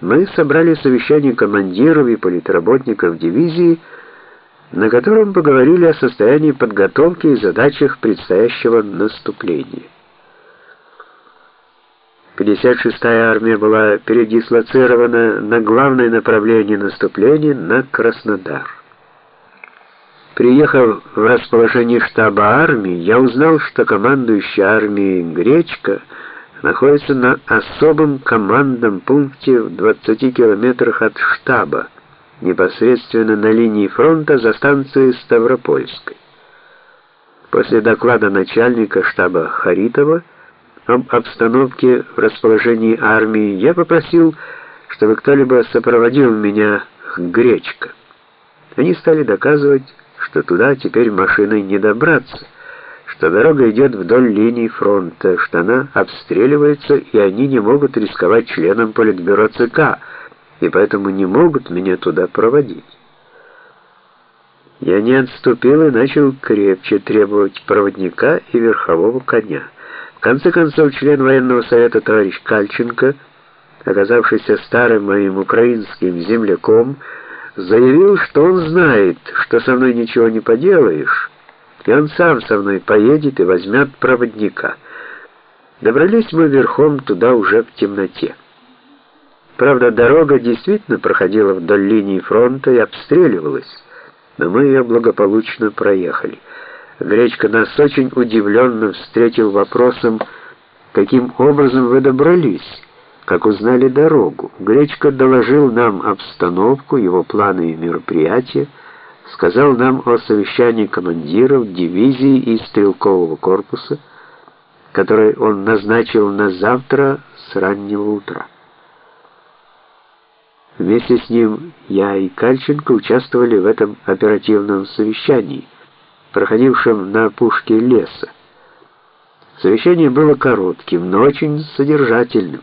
мы собрали совещание командиров и политработников дивизии, на котором поговорили о состоянии подготовки и задачах предстоящего наступления. 56-я армия была передислоцирована на главное направление наступления на Краснодар. Приехав в расположение штаба армии, я узнал, что командующий армией Гречка находится на особом командном пункте в 20 километрах от штаба, непосредственно на линии фронта за станцией Ставропольской. После доклада начальника штаба Харитова об обстановке в расположении армии я попросил, чтобы кто-либо сопроводил меня к Гречко. Они стали доказывать, что туда теперь машиной не добраться, что дорога идет вдоль линии фронта, что она обстреливается, и они не могут рисковать членам политбюро ЦК, и поэтому не могут меня туда проводить. Я не отступил и начал крепче требовать проводника и верхового коня. В конце концов, член военного совета товарищ Кальченко, оказавшийся старым моим украинским земляком, заявил, что он знает, что со мной ничего не поделаешь, и он сам со мной поедет и возьмет проводника. Добрались мы верхом туда уже в темноте. Правда, дорога действительно проходила вдоль линии фронта и обстреливалась, но мы ее благополучно проехали. Гречка нас очень удивленно встретил вопросом, каким образом вы добрались как узнали дорогу. Гречка доложил нам обстановку, его планы и мероприятия, сказал нам о совещании командиров дивизии и стрелкового корпуса, которое он назначил на завтра с раннего утра. Вместе с ним я и Кальченко участвовали в этом оперативном совещании, проходившем на опушке леса. Совещание было коротким, но очень содержательным.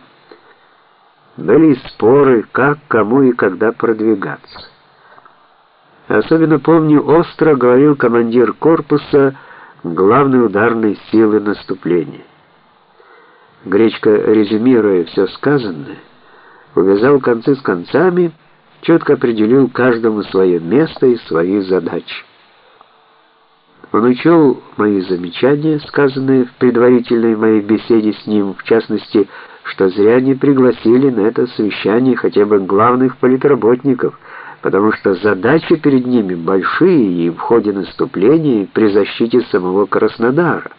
Были споры, как, кому и когда продвигаться. Особенно помню, остро говорил командир корпуса главной ударной силы наступления. Гречка, резюмируя все сказанное, увязал концы с концами, четко определил каждому свое место и свои задачи. Он учел мои замечания, сказанные в предварительной моей беседе с ним, в частности, что зря не пригласили на это совещание хотя бы главных политработников, потому что задачи перед ними большие и в ходе наступления при защите самого Краснодара.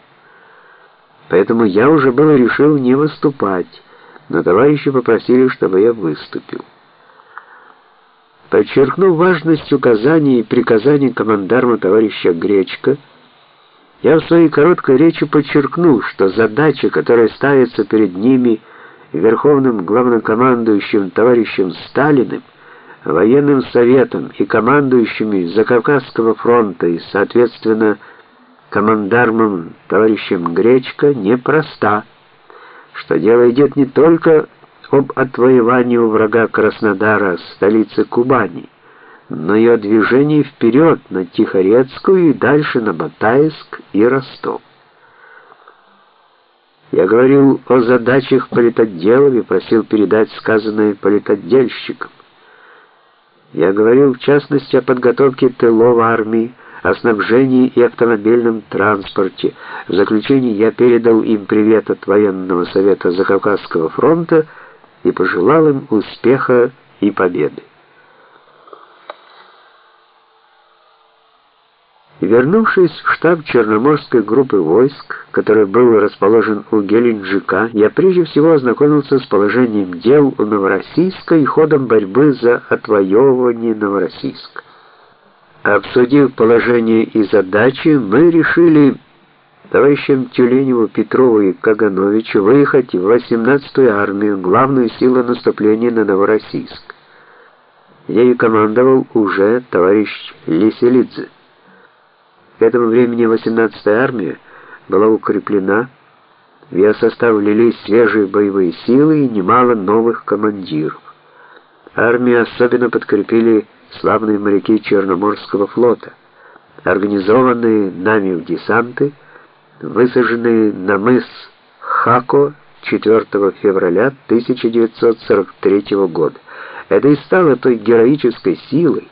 Поэтому я уже было решил не выступать, но товарищи попросили, чтобы я выступил. Подчеркнув важность указаний и приказаний командарма товарища Гречка, я в своей короткой речи подчеркнул, что задача, которая ставится перед ними – Верховным главнокомандующим товарищем Сталиным, военным советом и командующими Закавказского фронта и, соответственно, командармом товарищем Гречко непроста, что дело идет не только об отвоевании у врага Краснодара, столицы Кубани, но и о движении вперед на Тихорецкую и дальше на Батайск и Ростов. Я говорил о задачах политотделов и просил передать сказанное политотдельщикам. Я говорил в частности о подготовке тылов армии, о снабжении и автомобильном транспорте. В заключении я передал им привет от военного совета Закавказского фронта и пожелал им успеха и победы. Вернувшись в штаб Черноморской группы войск, который был расположен у Геленджика, я прежде всего ознакомился с положением дел у Новороссийска и ходом борьбы за отвоевывание Новороссийска. Обсудив положение и задачи, мы решили товарищам Тюленеву, Петрову и Кагановичу выехать в 18-ю армию, главную силу наступления на Новороссийск. Ею командовал уже товарищ Лиселидзе. К этому времени 18-я армия была укреплена, в ее состав влились свежие боевые силы и немало новых командиров. Армию особенно подкрепили славные моряки Черноморского флота, организованные нами в десанты, высаженные на мыс Хако 4 февраля 1943 года. Это и стало той героической силой,